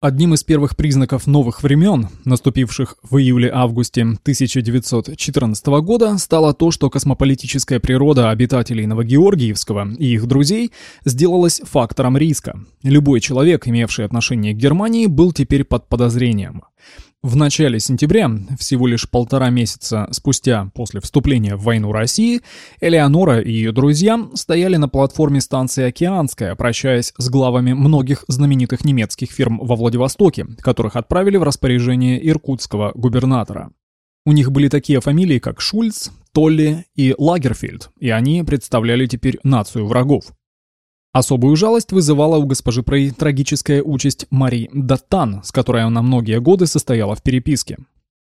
Одним из первых признаков новых времен, наступивших в июле-августе 1914 года, стало то, что космополитическая природа обитателей Новогеоргиевского и их друзей сделалась фактором риска. Любой человек, имевший отношение к Германии, был теперь под подозрением. В начале сентября, всего лишь полтора месяца спустя после вступления в войну России, Элеонора и ее друзья стояли на платформе станции «Океанская», прощаясь с главами многих знаменитых немецких фирм во Владивостоке, которых отправили в распоряжение иркутского губернатора. У них были такие фамилии, как Шульц, Толли и Лагерфельд, и они представляли теперь нацию врагов. Особую жалость вызывала у госпожи Прей трагическая участь Мари Даттан, с которой она многие годы состояла в переписке.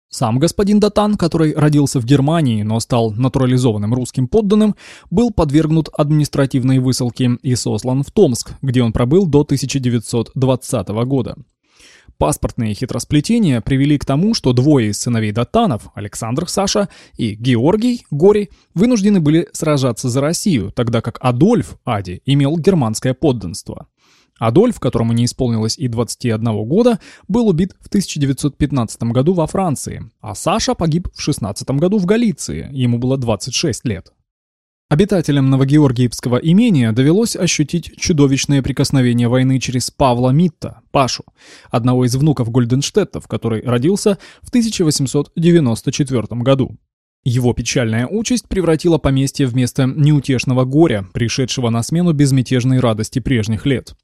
Сам господин Датан, который родился в Германии, но стал натурализованным русским подданным, был подвергнут административной высылке и сослан в Томск, где он пробыл до 1920 года. Паспортные хитросплетения привели к тому, что двое из сыновей Датанов, Александр Саша и Георгий Гори, вынуждены были сражаться за Россию, тогда как Адольф Ади имел германское подданство. Адольф, которому не исполнилось и 21 года, был убит в 1915 году во Франции, а Саша погиб в 16 году в Галиции, ему было 26 лет. Обитателям Новогеоргиевского имения довелось ощутить чудовищное прикосновение войны через Павла Митта, Пашу, одного из внуков Гольденштеттов, который родился в 1894 году. Его печальная участь превратила поместье в место неутешного горя, пришедшего на смену безмятежной радости прежних лет.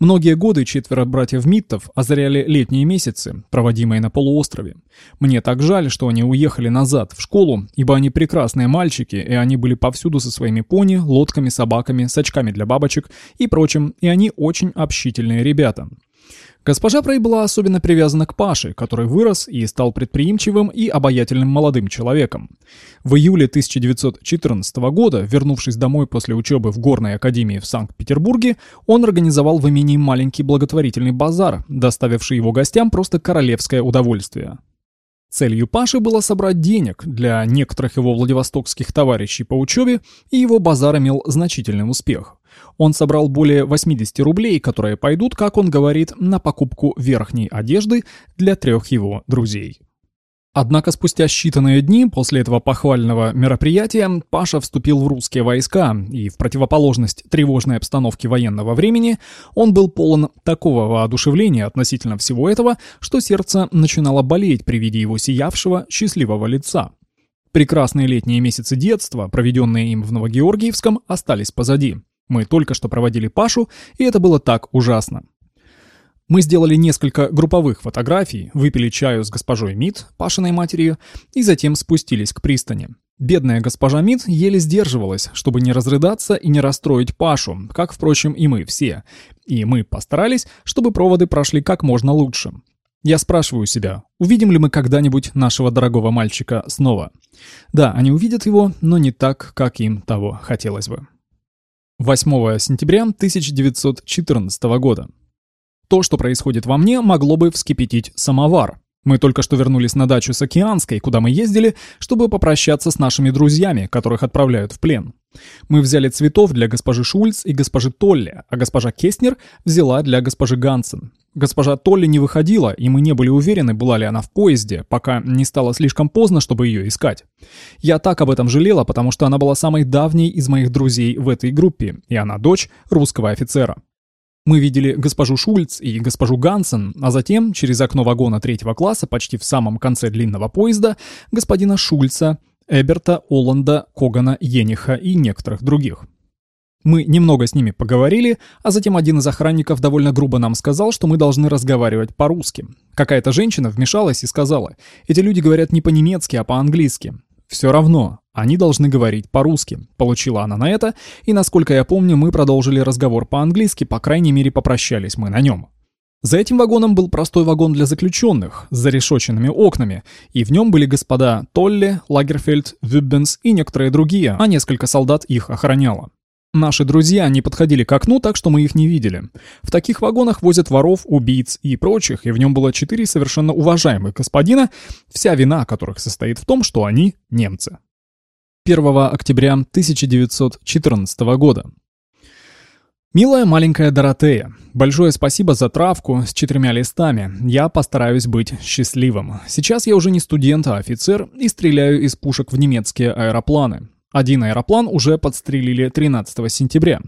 Многие годы четверо братьев Миттов озаряли летние месяцы, проводимые на полуострове. Мне так жаль, что они уехали назад, в школу, ибо они прекрасные мальчики, и они были повсюду со своими пони, лодками, собаками, сачками для бабочек и прочим, и они очень общительные ребята. Госпожа Прей была особенно привязана к Паше, который вырос и стал предприимчивым и обаятельным молодым человеком. В июле 1914 года, вернувшись домой после учебы в Горной академии в Санкт-Петербурге, он организовал в имении маленький благотворительный базар, доставивший его гостям просто королевское удовольствие. Целью Паши было собрать денег для некоторых его владивостокских товарищей по учебе, и его базар имел значительный успех. Он собрал более 80 рублей, которые пойдут, как он говорит, на покупку верхней одежды для трех его друзей. Однако спустя считанные дни после этого похвального мероприятия Паша вступил в русские войска, и в противоположность тревожной обстановке военного времени он был полон такого воодушевления относительно всего этого, что сердце начинало болеть при виде его сиявшего, счастливого лица. Прекрасные летние месяцы детства, проведенные им в Новогеоргиевском, остались позади. Мы только что проводили Пашу, и это было так ужасно. Мы сделали несколько групповых фотографий, выпили чаю с госпожой Мид, Пашиной матерью, и затем спустились к пристани. Бедная госпожа Мид еле сдерживалась, чтобы не разрыдаться и не расстроить Пашу, как, впрочем, и мы все. И мы постарались, чтобы проводы прошли как можно лучше. Я спрашиваю себя, увидим ли мы когда-нибудь нашего дорогого мальчика снова? Да, они увидят его, но не так, как им того хотелось бы. 8 сентября 1914 года. То, что происходит во мне, могло бы вскипятить самовар. Мы только что вернулись на дачу с Океанской, куда мы ездили, чтобы попрощаться с нашими друзьями, которых отправляют в плен. Мы взяли цветов для госпожи Шульц и госпожи Толли, а госпожа Кестнер взяла для госпожи Гансен. Госпожа Толли не выходила, и мы не были уверены, была ли она в поезде, пока не стало слишком поздно, чтобы ее искать. Я так об этом жалела, потому что она была самой давней из моих друзей в этой группе, и она дочь русского офицера. Мы видели госпожу Шульц и госпожу Гансен, а затем, через окно вагона третьего класса, почти в самом конце длинного поезда, господина Шульца, Эберта, Оланда, Когана, Ениха и некоторых других. Мы немного с ними поговорили, а затем один из охранников довольно грубо нам сказал, что мы должны разговаривать по-русски. Какая-то женщина вмешалась и сказала, эти люди говорят не по-немецки, а по-английски. Все равно, они должны говорить по-русски. Получила она на это, и, насколько я помню, мы продолжили разговор по-английски, по крайней мере, попрощались мы на нем. За этим вагоном был простой вагон для заключенных, с зарешоченными окнами, и в нем были господа Толли, Лагерфельд, Вюббенс и некоторые другие, а несколько солдат их охраняло. Наши друзья не подходили к окну, так что мы их не видели. В таких вагонах возят воров, убийц и прочих, и в нем было четыре совершенно уважаемых господина, вся вина которых состоит в том, что они немцы. 1 октября 1914 года. Милая маленькая Доротея, большое спасибо за травку с четырьмя листами. Я постараюсь быть счастливым. Сейчас я уже не студент, а офицер и стреляю из пушек в немецкие аэропланы. Один аэроплан уже подстрелили 13 сентября.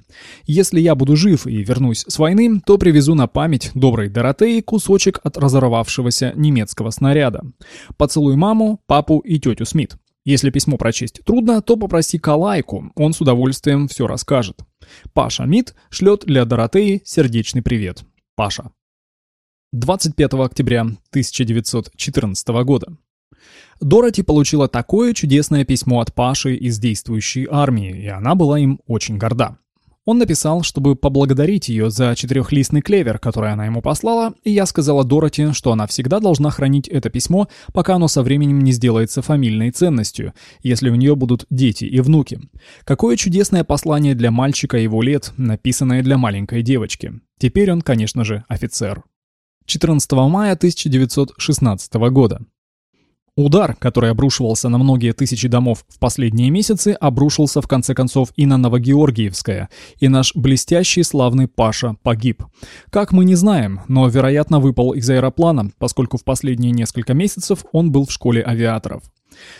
Если я буду жив и вернусь с войны, то привезу на память доброй Доротеи кусочек от разорвавшегося немецкого снаряда. Поцелуй маму, папу и тетю Смит. Если письмо прочесть трудно, то попроси Калайку, он с удовольствием все расскажет. Паша Мит шлет для Доротеи сердечный привет. Паша. 25 октября 1914 года. Дороти получила такое чудесное письмо от Паши из действующей армии, и она была им очень горда. Он написал, чтобы поблагодарить ее за четырехлистный клевер, который она ему послала, и я сказала Дороти, что она всегда должна хранить это письмо, пока оно со временем не сделается фамильной ценностью, если у нее будут дети и внуки. Какое чудесное послание для мальчика его лет, написанное для маленькой девочки. Теперь он, конечно же, офицер. 14 мая 1916 года. Удар, который обрушивался на многие тысячи домов в последние месяцы, обрушился в конце концов и на Новогеоргиевское, и наш блестящий славный Паша погиб. Как мы не знаем, но, вероятно, выпал из аэроплана, поскольку в последние несколько месяцев он был в школе авиаторов.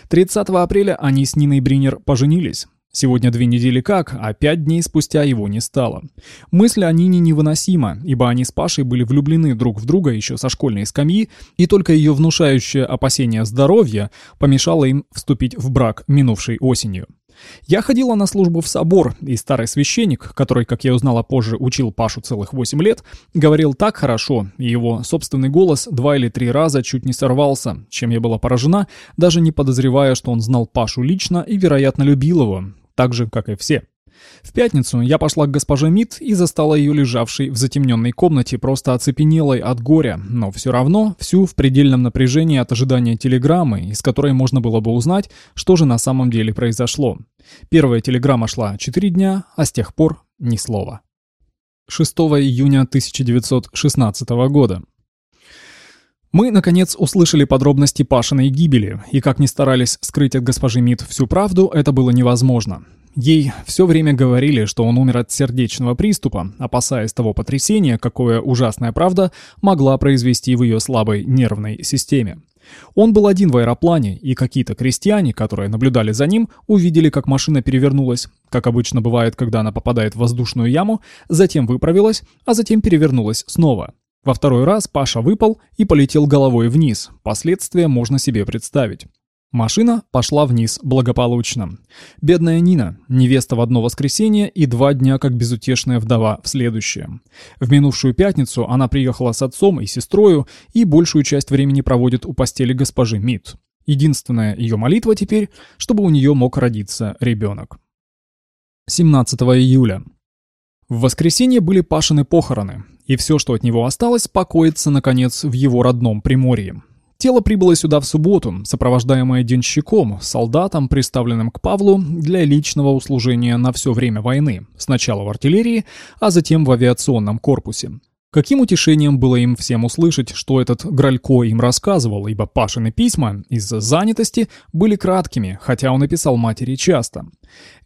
30 апреля они с Ниной Бринер поженились. Сегодня две недели как, а пять дней спустя его не стало. Мысль о Нине невыносима, ибо они с Пашей были влюблены друг в друга еще со школьной скамьи, и только ее внушающее опасение здоровья помешало им вступить в брак минувшей осенью. Я ходила на службу в собор, и старый священник, который, как я узнала позже, учил Пашу целых восемь лет, говорил так хорошо, и его собственный голос два или три раза чуть не сорвался, чем я была поражена, даже не подозревая, что он знал Пашу лично и, вероятно, любил его, так же, как и все. В пятницу я пошла к госпоже Мит и застала ее лежавшей в затемненной комнате, просто оцепенелой от горя, но все равно всю в предельном напряжении от ожидания телеграммы, из которой можно было бы узнать, что же на самом деле произошло. Первая телеграмма шла 4 дня, а с тех пор ни слова. 6 июня 1916 года. Мы, наконец, услышали подробности Пашиной гибели, и как ни старались скрыть от госпожи Мид всю правду, это было невозможно. Ей все время говорили, что он умер от сердечного приступа, опасаясь того потрясения, какое ужасная правда могла произвести в ее слабой нервной системе. Он был один в аэроплане, и какие-то крестьяне, которые наблюдали за ним, увидели, как машина перевернулась, как обычно бывает, когда она попадает в воздушную яму, затем выправилась, а затем перевернулась снова. Во второй раз Паша выпал и полетел головой вниз. Последствия можно себе представить. Машина пошла вниз благополучно. Бедная Нина, невеста в одно воскресенье и два дня как безутешная вдова в следующее. В минувшую пятницу она приехала с отцом и сестрою и большую часть времени проводит у постели госпожи Мит. Единственная ее молитва теперь, чтобы у нее мог родиться ребенок. 17 июля. В воскресенье были Пашины похороны, и все, что от него осталось, покоится, наконец, в его родном Приморье. Тело прибыло сюда в субботу, сопровождаемое денщиком, солдатом, приставленным к Павлу для личного услужения на все время войны, сначала в артиллерии, а затем в авиационном корпусе. Каким утешением было им всем услышать, что этот Гралько им рассказывал, ибо Пашины письма из-за занятости были краткими, хотя он и писал матери часто.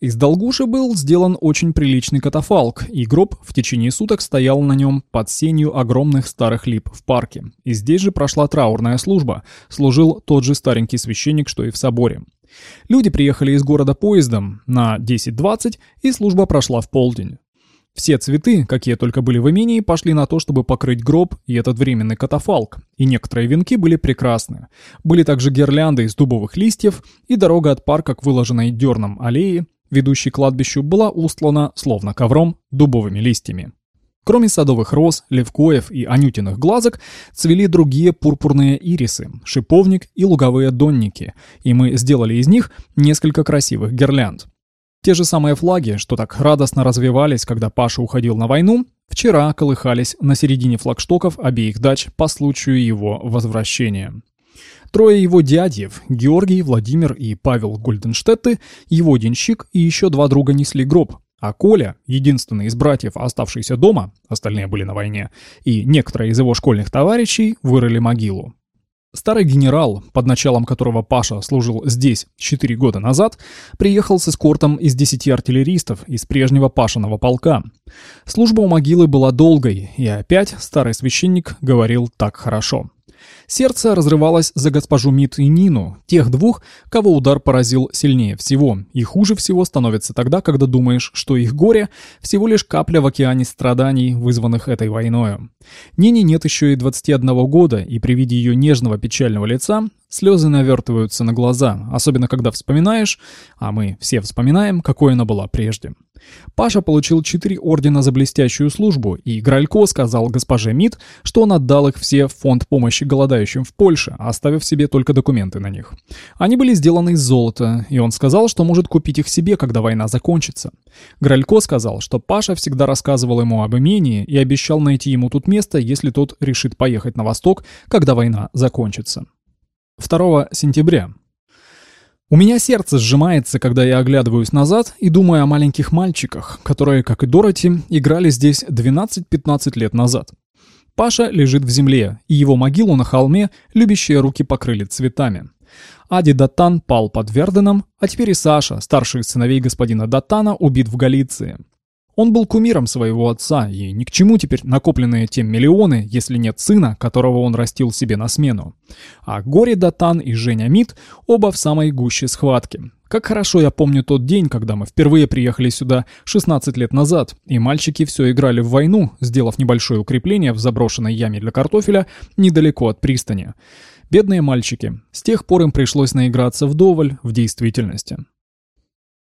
Из Долгуши был сделан очень приличный катафалк, и гроб в течение суток стоял на нем под сенью огромных старых лип в парке. И здесь же прошла траурная служба, служил тот же старенький священник, что и в соборе. Люди приехали из города поездом на 10.20, и служба прошла в полдень. Все цветы, какие только были в имении, пошли на то, чтобы покрыть гроб и этот временный катафалк, и некоторые венки были прекрасны. Были также гирлянды из дубовых листьев, и дорога от парка к выложенной дерном аллее, ведущей к кладбищу, была устлана, словно ковром, дубовыми листьями. Кроме садовых роз, левкоев и анютиных глазок, цвели другие пурпурные ирисы, шиповник и луговые донники, и мы сделали из них несколько красивых гирлянд. Те же самые флаги, что так радостно развивались, когда Паша уходил на войну, вчера колыхались на середине флагштоков обеих дач по случаю его возвращения. Трое его дядьев, Георгий, Владимир и Павел Гольденштетты, его денщик и еще два друга несли гроб, а Коля, единственный из братьев, оставшийся дома, остальные были на войне, и некоторые из его школьных товарищей вырыли могилу. Старый генерал, под началом которого Паша служил здесь 4 года назад, приехал с эскортом из 10 артиллеристов из прежнего Пашиного полка. Служба у могилы была долгой, и опять старый священник говорил так хорошо. Сердце разрывалось за госпожу Мит и Нину, тех двух, кого удар поразил сильнее всего, и хуже всего становится тогда, когда думаешь, что их горе – всего лишь капля в океане страданий, вызванных этой войною. Нине нет еще и 21 года, и при виде ее нежного печального лица Слезы навертываются на глаза, особенно когда вспоминаешь, а мы все вспоминаем, какой она была прежде. Паша получил четыре ордена за блестящую службу, и Гралько сказал госпоже Мид, что он отдал их все в фонд помощи голодающим в Польше, оставив себе только документы на них. Они были сделаны из золота, и он сказал, что может купить их себе, когда война закончится. Гралько сказал, что Паша всегда рассказывал ему об имении и обещал найти ему тут место, если тот решит поехать на восток, когда война закончится. 2 сентября. У меня сердце сжимается, когда я оглядываюсь назад и думаю о маленьких мальчиках, которые, как и Дороти, играли здесь 12-15 лет назад. Паша лежит в земле, и его могилу на холме любящие руки покрыли цветами. Ади Датан пал под Верденом, а теперь и Саша, старший из сыновей господина Датана, убит в Галиции. Он был кумиром своего отца, и ни к чему теперь накопленные тем миллионы, если нет сына, которого он растил себе на смену. А Гори Датан и Женя Мид оба в самой гуще схватки. Как хорошо я помню тот день, когда мы впервые приехали сюда 16 лет назад, и мальчики все играли в войну, сделав небольшое укрепление в заброшенной яме для картофеля недалеко от пристани. Бедные мальчики. С тех пор им пришлось наиграться вдоволь в действительности.